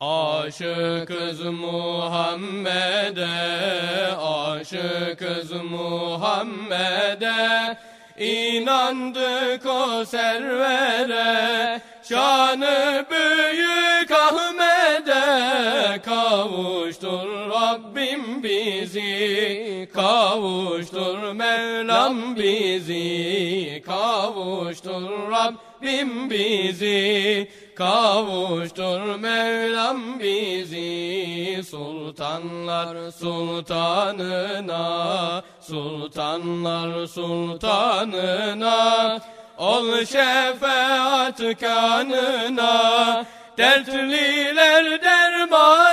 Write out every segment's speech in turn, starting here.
Aşıkız Muhammed'e, aşıkız Muhammed'e, inandık o servere, şanı büyük Ahmet'e, kavuştur Rabbim bizi, kavuştur Mevlam bizi, kavuştur Rabbim bizi, Kavuştur. Mevlam bizi sultanlar sultanına sultanlar sultanına. Ol şefaat kanına dertliler dermanına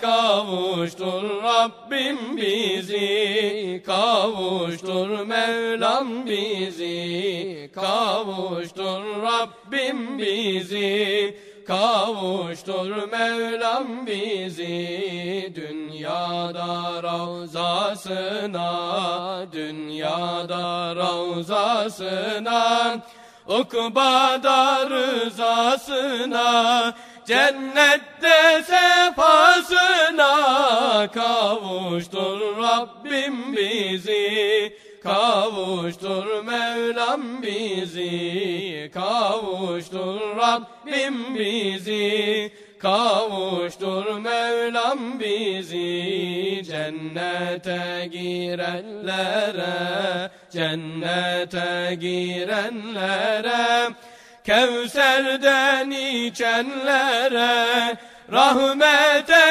kavuştur Rabbim bizi kavuştur Mevlam bizi kavuştur Rabbim bizi kavuştur Mevlam bizi. Dünyada ravzasına dünyada ravzasına ukbada rızasına Cennette sefasına kavuştur Rabbim bizi. Kavuştur Mevlam bizi. Kavuştur Rabbim bizi. Kavuştur Mevlam bizi. Cennete girenlere Cennete girenlere Kevser'den içenlere Rahmete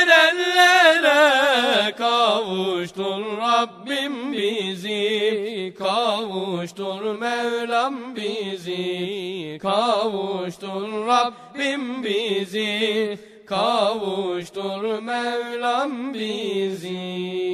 erenlere Kavuştur Rabbim bizi Kavuştur Mevlam bizi Kavuştur Rabbim bizi Kavuştur Mevlam bizi